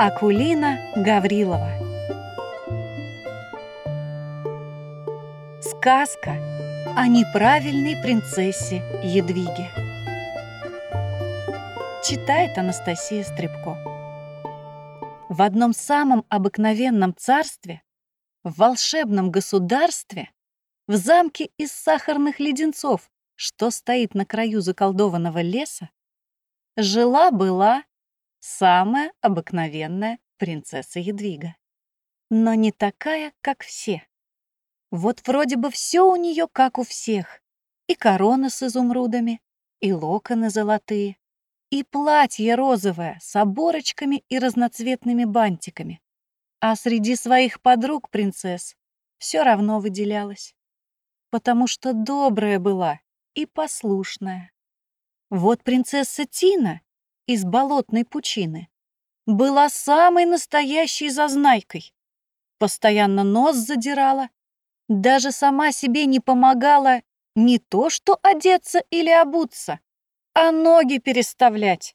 Акулина Гаврилова. Сказка о неправильной принцессе Едвиге. Читает Анастасия Стребко В одном самом обыкновенном царстве, в волшебном государстве, в замке из сахарных леденцов, что стоит на краю заколдованного леса, жила-была самая обыкновенная принцесса Едвига. Но не такая, как все. Вот вроде бы все у нее как у всех. И корона с изумрудами, и локоны золотые, и платье розовое с оборочками и разноцветными бантиками. А среди своих подруг принцесс все равно выделялась. Потому что добрая была и послушная. Вот принцесса Тина из болотной пучины была самой настоящей зазнайкой. Постоянно нос задирала, даже сама себе не помогала не то что одеться или обуться, а ноги переставлять.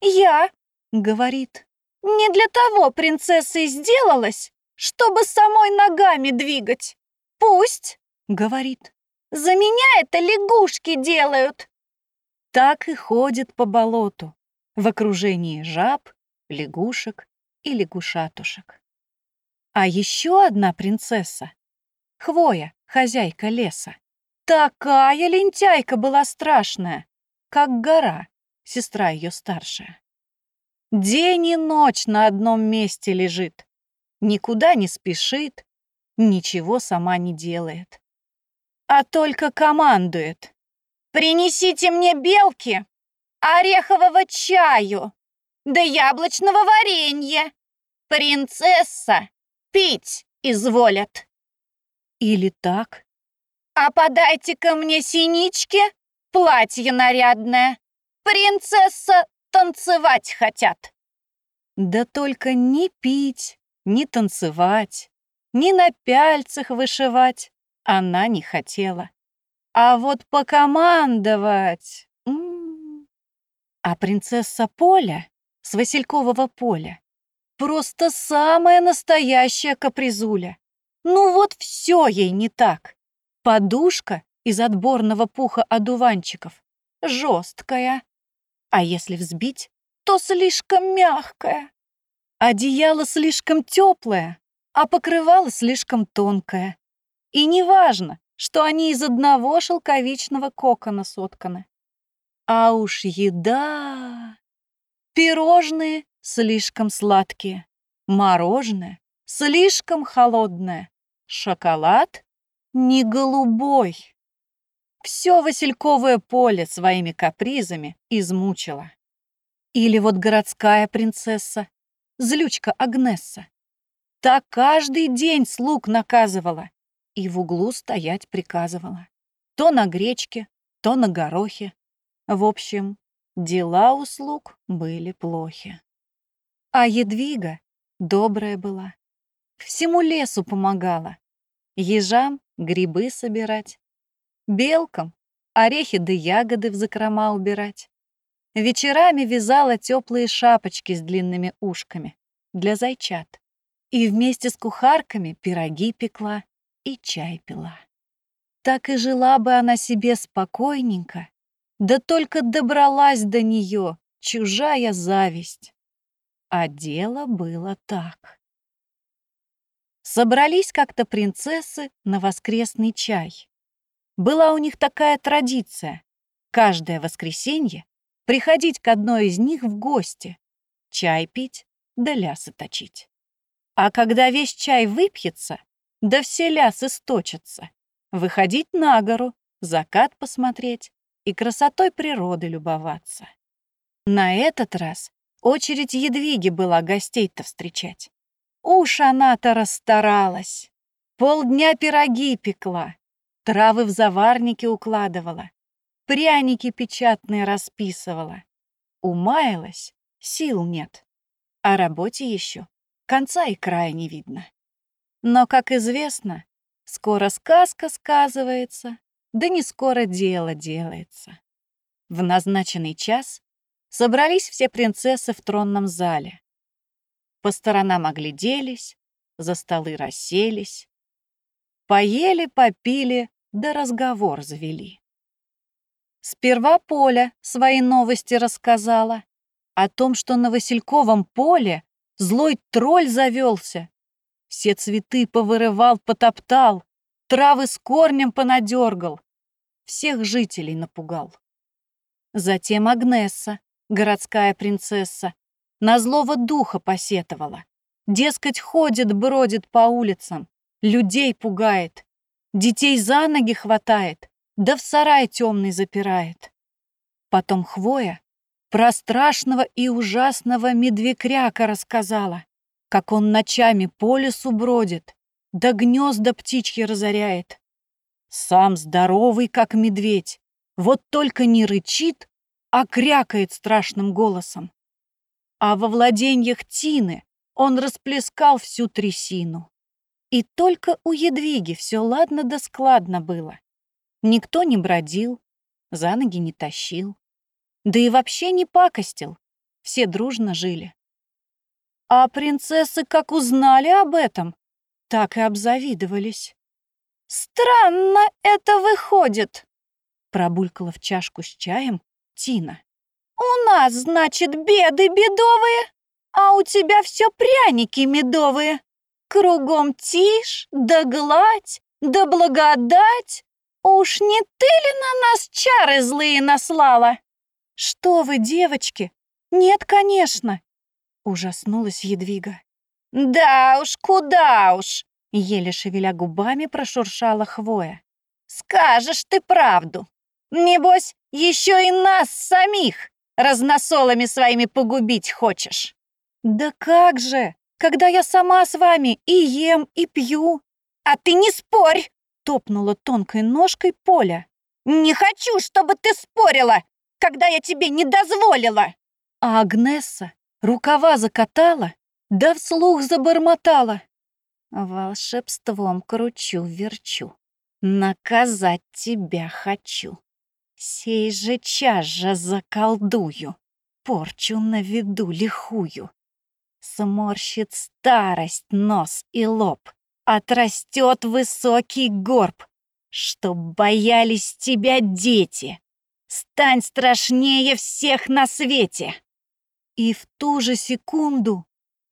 «Я», — говорит, — «не для того принцессой сделалась, чтобы самой ногами двигать. Пусть», — говорит, — «за меня это лягушки делают». Так и ходит по болоту, в окружении жаб, лягушек и лягушатушек. А еще одна принцесса, Хвоя, хозяйка леса, такая лентяйка была страшная, как гора, сестра ее старшая. День и ночь на одном месте лежит, никуда не спешит, ничего сама не делает, а только командует. «Принесите мне белки, орехового чаю, да яблочного варенья. Принцесса пить изволят». Или так. «А подайте-ка мне синички, платье нарядное. Принцесса танцевать хотят». Да только не пить, не танцевать, ни на пяльцах вышивать она не хотела. А вот покомандовать... А принцесса Поля с Василькового поля просто самая настоящая капризуля. Ну вот все ей не так. Подушка из отборного пуха одуванчиков жесткая, а если взбить, то слишком мягкая. Одеяло слишком теплое, а покрывало слишком тонкое. И неважно, что они из одного шелковичного кокона сотканы. А уж еда... Пирожные слишком сладкие, мороженое слишком холодное, шоколад не голубой. Все Васильковое поле своими капризами измучило. Или вот городская принцесса, злючка Агнесса. Та каждый день слуг наказывала и в углу стоять приказывала. То на гречке, то на горохе. В общем, дела у слуг были плохи. А Едвига добрая была, всему лесу помогала. Ежам грибы собирать, белкам орехи да ягоды в закрома убирать. Вечерами вязала теплые шапочки с длинными ушками для зайчат. И вместе с кухарками пироги пекла и чай пила. Так и жила бы она себе спокойненько, да только добралась до нее чужая зависть. А дело было так. Собрались как-то принцессы на воскресный чай. Была у них такая традиция — каждое воскресенье приходить к одной из них в гости, чай пить да лясы точить. А когда весь чай выпьется, да все лясы сточатся, выходить на гору, закат посмотреть и красотой природы любоваться. На этот раз очередь Едвиги была гостей-то встречать. Уж она-то расстаралась. Полдня пироги пекла, травы в заварнике укладывала, пряники печатные расписывала. Умаялась, сил нет. А работе еще конца и края не видно. Но, как известно, скоро сказка сказывается, да не скоро дело делается. В назначенный час собрались все принцессы в тронном зале. По сторонам огляделись, за столы расселись. Поели, попили, да разговор завели. Сперва Поля свои новости рассказала о том, что на Васильковом поле злой тролль завелся. Все цветы повырывал, потоптал, травы с корнем понадергал, всех жителей напугал. Затем Агнесса, городская принцесса, на злого духа посетовала. Дескать, ходит, бродит по улицам, людей пугает, детей за ноги хватает, да в сарай темный запирает. Потом Хвоя про страшного и ужасного медвекряка рассказала, как он ночами по лесу бродит, да гнезда птичьи разоряет. Сам здоровый, как медведь, вот только не рычит, а крякает страшным голосом. А во владеньях Тины он расплескал всю трясину. И только у Едвиги все ладно да складно было. Никто не бродил, за ноги не тащил. Да и вообще не пакостил. Все дружно жили. А принцессы, как узнали об этом, так и обзавидовались. «Странно это выходит», — пробулькала в чашку с чаем Тина. «У нас, значит, беды бедовые, а у тебя все пряники медовые. Кругом тишь, да гладь, да благодать. Уж не ты ли на нас чары злые наслала?» «Что вы, девочки? Нет, конечно!» Ужаснулась Едвига. «Да уж, куда уж!» Еле шевеля губами прошуршала хвоя. «Скажешь ты правду. Небось, еще и нас самих разносолами своими погубить хочешь». «Да как же, когда я сама с вами и ем, и пью». «А ты не спорь!» — топнула тонкой ножкой Поля. «Не хочу, чтобы ты спорила, когда я тебе не дозволила!» А Агнесса рукава закатала, да вслух забормотала. Волшебством кручу-верчу, наказать тебя хочу. Сей же час же заколдую, порчу на виду лихую. Сморщит старость нос и лоб, отрастет высокий горб, чтоб боялись тебя дети. Стань страшнее всех на свете. И в ту же секунду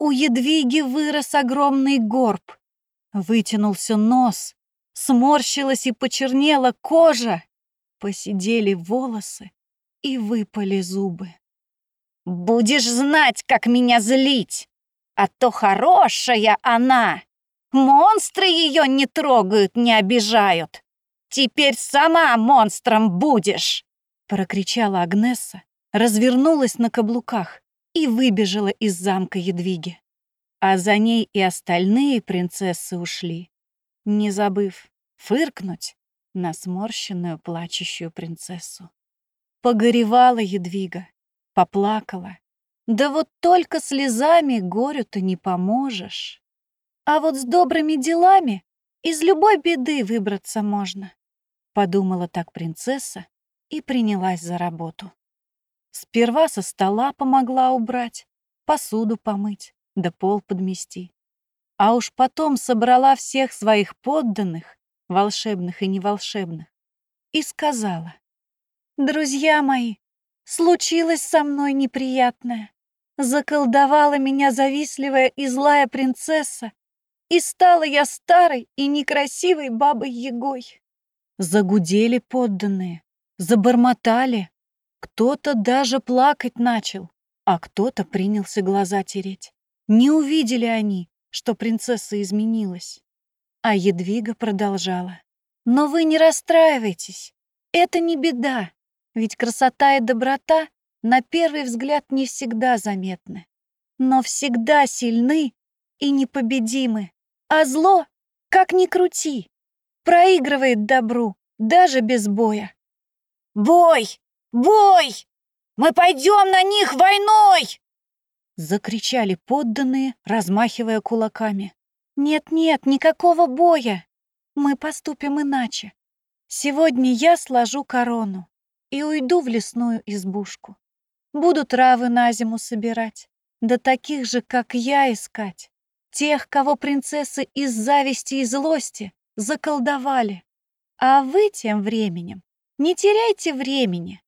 у Едвиги вырос огромный горб. Вытянулся нос, сморщилась и почернела кожа, посидели волосы и выпали зубы. «Будешь знать, как меня злить, а то хорошая она. Монстры ее не трогают, не обижают. Теперь сама монстром будешь!» Прокричала Агнесса, развернулась на каблуках и выбежала из замка Едвиги. А за ней и остальные принцессы ушли, не забыв фыркнуть на сморщенную плачущую принцессу. Погоревала Едвига, поплакала. Да вот только слезами горю-то не поможешь. А вот с добрыми делами из любой беды выбраться можно. Подумала так принцесса и принялась за работу. Сперва со стола помогла убрать, посуду помыть, да пол подмести. А уж потом собрала всех своих подданных, волшебных и неволшебных, и сказала, «Друзья мои, случилось со мной неприятное. Заколдовала меня завистливая и злая принцесса, и стала я старой и некрасивой бабой-ягой». Загудели подданные, забормотали, кто-то даже плакать начал, а кто-то принялся глаза тереть. Не увидели они, что принцесса изменилась. А Едвига продолжала. «Но вы не расстраивайтесь. Это не беда, ведь красота и доброта на первый взгляд не всегда заметны, но всегда сильны и непобедимы. А зло, как ни крути, проигрывает добру даже без боя. «Бой!» Бой! Мы пойдем на них войной!» Закричали подданные, размахивая кулаками. «Нет-нет, никакого боя! Мы поступим иначе. Сегодня я сложу корону и уйду в лесную избушку. Буду травы на зиму собирать, Да таких же, как я, искать. Тех, кого принцессы из зависти и злости заколдовали. А вы тем временем не теряйте времени.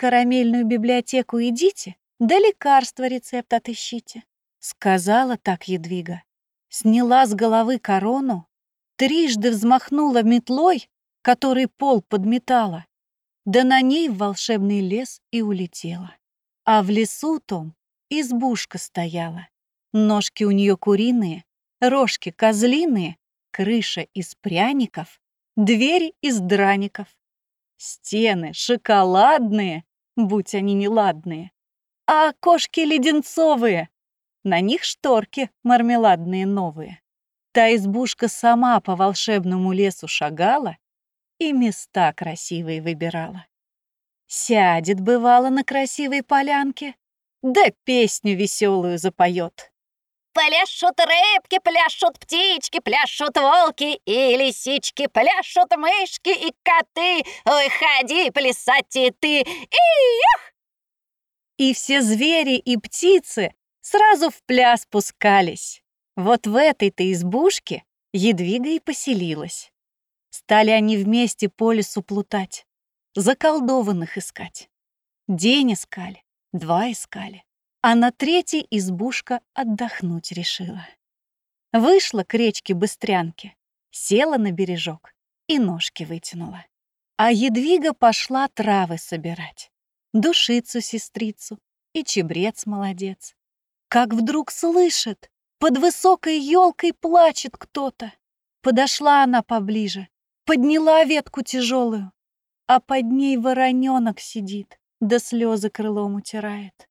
Карамельную библиотеку идите, да лекарства рецепт отыщите. Сказала так Едвига. Сняла с головы корону, трижды взмахнула метлой, который пол подметала, да на ней в волшебный лес и улетела. А в лесу том избушка стояла. Ножки у нее куриные, рожки козлиные, крыша из пряников, двери из драников. Стены шоколадные, будь они неладные, а окошки леденцовые, на них шторки мармеладные новые. Та избушка сама по волшебному лесу шагала и места красивые выбирала. Сядет, бывало, на красивой полянке, да песню веселую запоет. Пляшут рыбки, пляшут птички, пляшут волки и лисички, пляшут мышки и коты. Ой, ходи плясать и ты, и И все звери и птицы сразу в пляс пускались. Вот в этой-то избушке Едвига и поселилась. Стали они вместе по лесу плутать, заколдованных искать. День искали, два искали, а на третьей избушка отдохнуть решила. Вышла к речке Быстрянке, села на бережок и ножки вытянула. А Едвига пошла травы собирать, душицу-сестрицу и чебрец молодец. Как вдруг слышит, под высокой елкой плачет кто-то. Подошла она поближе, подняла ветку тяжелую, а под ней вороненок сидит, да слезы крылом утирает.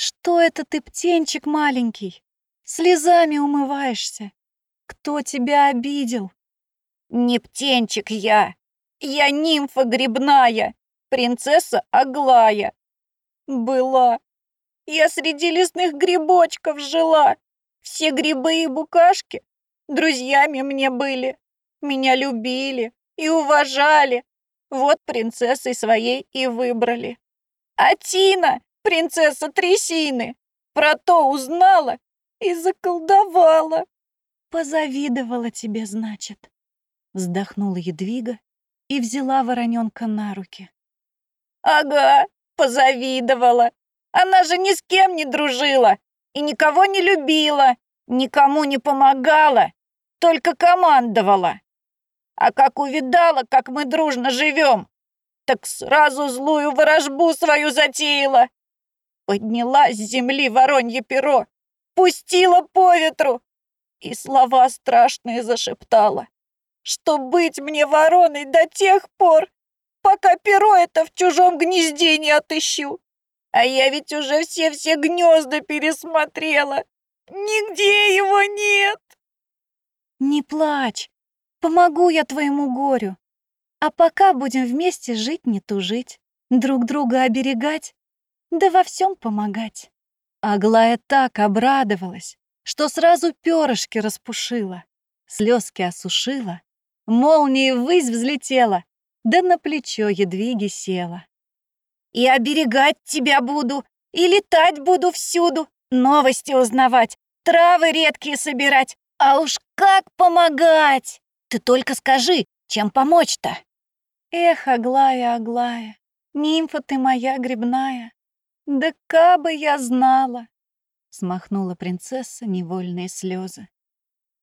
Что это ты, птенчик маленький? Слезами умываешься. Кто тебя обидел? Не птенчик я, я нимфа грибная, принцесса Аглая. Была. Я среди лесных грибочков жила. Все грибы и букашки друзьями мне были. Меня любили и уважали. Вот принцессой своей и выбрали. А Тина, принцесса Трясины, про то узнала и заколдовала. Позавидовала тебе, значит. Вздохнула Едвига и взяла вороненка на руки. Ага, позавидовала. Она же ни с кем не дружила и никого не любила, никому не помогала, только командовала. А как увидала, как мы дружно живем, так сразу злую ворожбу свою затеяла. Подняла с земли воронье перо, пустила по ветру и слова страшные зашептала, что быть мне вороной до тех пор, пока перо это в чужом гнезде не отыщу. А я ведь уже все-все гнезда пересмотрела. Нигде его нет. Не плачь, помогу я твоему горю. А пока будем вместе жить, не тужить, друг друга оберегать, да во всем помогать. Аглая так обрадовалась, что сразу перышки распушила, слезки осушила, молнией ввысь взлетела, да на плечо едвиги села. «И оберегать тебя буду, и летать буду всюду, новости узнавать, травы редкие собирать, а уж как помогать! Ты только скажи, чем помочь-то?» Эх, Аглая, Аглая, нимфа ты моя грибная, да кабы я знала, смахнула принцесса невольные слезы.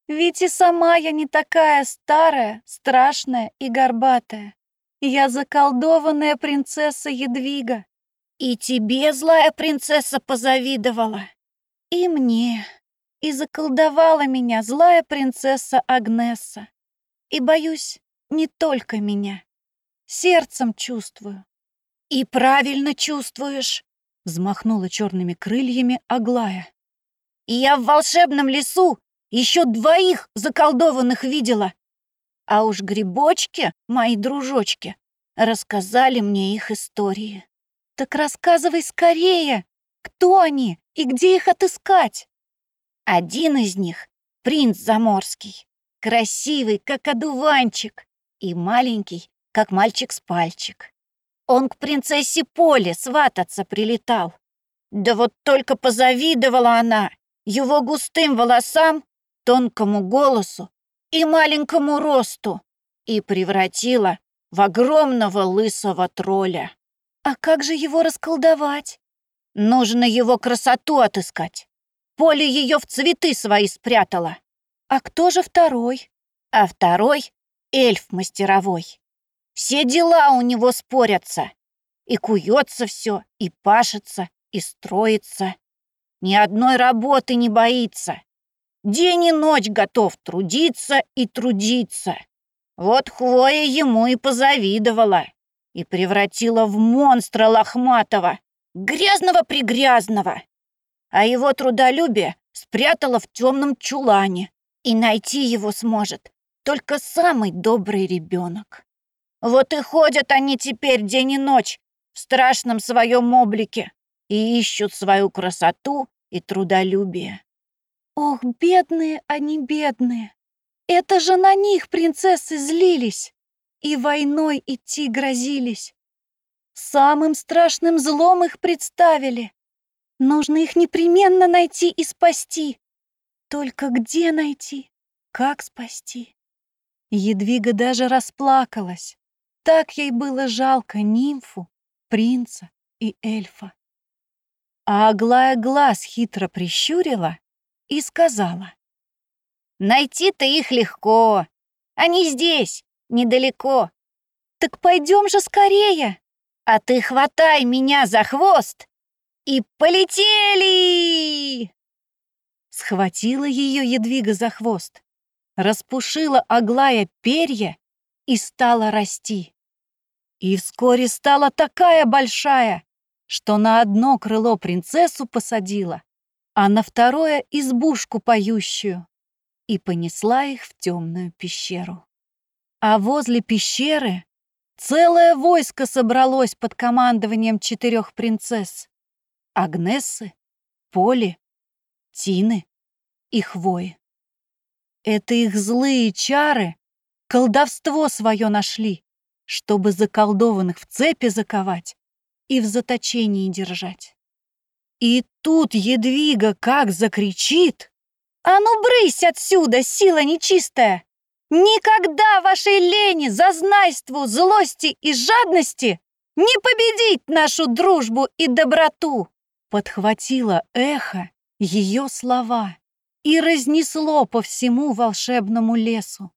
Ведь и сама я не такая старая, страшная и горбатая. Я заколдованная принцесса Едвига. И тебе злая принцесса позавидовала. И мне. И заколдовала меня злая принцесса Агнесса. И боюсь, не только меня. Сердцем чувствую. И правильно чувствуешь, взмахнула черными крыльями Аглая. Я в волшебном лесу еще двоих заколдованных видела. А уж грибочки, мои дружочки, рассказали мне их истории. Так рассказывай скорее, кто они и где их отыскать? Один из них — принц Заморский, красивый, как одуванчик, и маленький, как мальчик с пальчик. Он к принцессе Поле свататься прилетал. Да вот только позавидовала она его густым волосам, тонкому голосу и маленькому росту и превратила в огромного лысого тролля. А как же его расколдовать? Нужно его красоту отыскать. Поле ее в цветы свои спрятала. А кто же второй? А второй — эльф мастеровой. Все дела у него спорятся. И куется все, и пашется, и строится. Ни одной работы не боится. День и ночь готов трудиться и трудиться. Вот Хвоя ему и позавидовала. И превратила в монстра лохматого, грязного-пригрязного. А его трудолюбие спрятала в темном чулане. И найти его сможет только самый добрый ребенок. Вот и ходят они теперь день и ночь в страшном своем облике и ищут свою красоту и трудолюбие. Ох, бедные они, бедные! Это же на них принцессы злились и войной идти грозились. Самым страшным злом их представили. Нужно их непременно найти и спасти. Только где найти? Как спасти? Едвига даже расплакалась. Так ей было жалко нимфу, принца и эльфа. А Аглая глаз хитро прищурила и сказала. «Найти-то их легко. Они здесь, недалеко. Так пойдем же скорее. А ты хватай меня за хвост и полетели!» Схватила ее Едвига за хвост, распушила Аглая перья и стала расти. И вскоре стала такая большая, что на одно крыло принцессу посадила, а на второе — избушку поющую, и понесла их в темную пещеру. А возле пещеры целое войско собралось под командованием четырех принцесс — Агнессы, Поли, Тины и Хвои. Это их злые чары колдовство свое нашли, чтобы заколдованных в цепи заковать и в заточении держать. И тут Едвига как закричит. «А ну брысь отсюда, сила нечистая! Никогда вашей лени, зазнайству, злости и жадности не победить нашу дружбу и доброту!» Подхватило эхо ее слова и разнесло по всему волшебному лесу.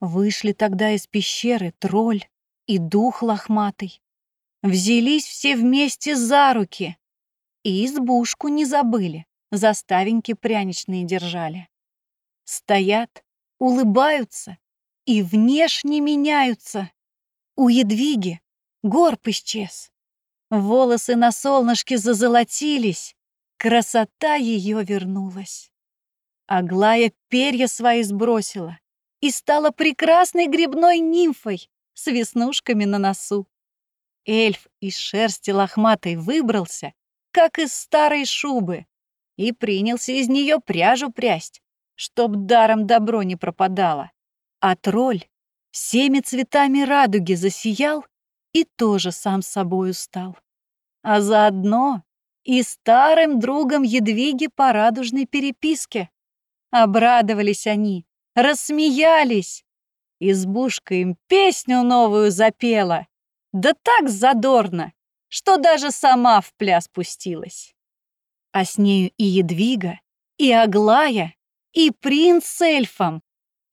Вышли тогда из пещеры тролль и дух лохматый, Взялись все вместе за руки. И избушку не забыли, заставеньки пряничные держали. Стоят, улыбаются и внешне меняются. У едвиги горб исчез. Волосы на солнышке зазолотились, красота ее вернулась. Аглая перья свои сбросила и стала прекрасной грибной нимфой с веснушками на носу. Эльф из шерсти лохматой выбрался, как из старой шубы, и принялся из нее пряжу прясть, чтоб даром добро не пропадало. А тролль всеми цветами радуги засиял и тоже сам собою стал. А заодно и старым другом Едвиги по радужной переписке. Обрадовались они, рассмеялись. Избушка им песню новую запела — да так задорно, что даже сама в пляс пустилась. А с нею и Едвига, и Аглая, и принц с эльфом,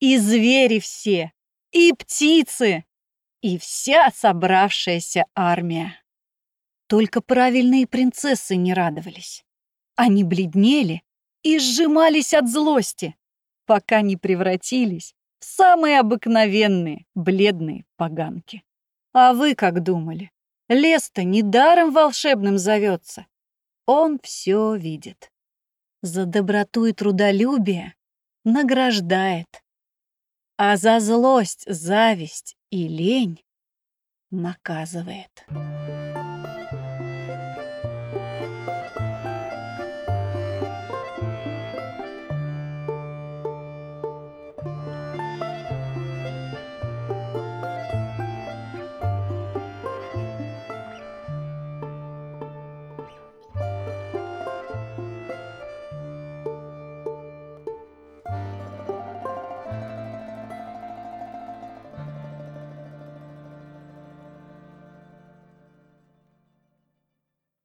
и звери все, и птицы, и вся собравшаяся армия. Только правильные принцессы не радовались. Они бледнели и сжимались от злости, пока не превратились самые обыкновенные бледные поганки. А вы как думали? Лес-то недаром волшебным зовется. Он все видит. За доброту и трудолюбие награждает. А за злость, зависть и лень наказывает.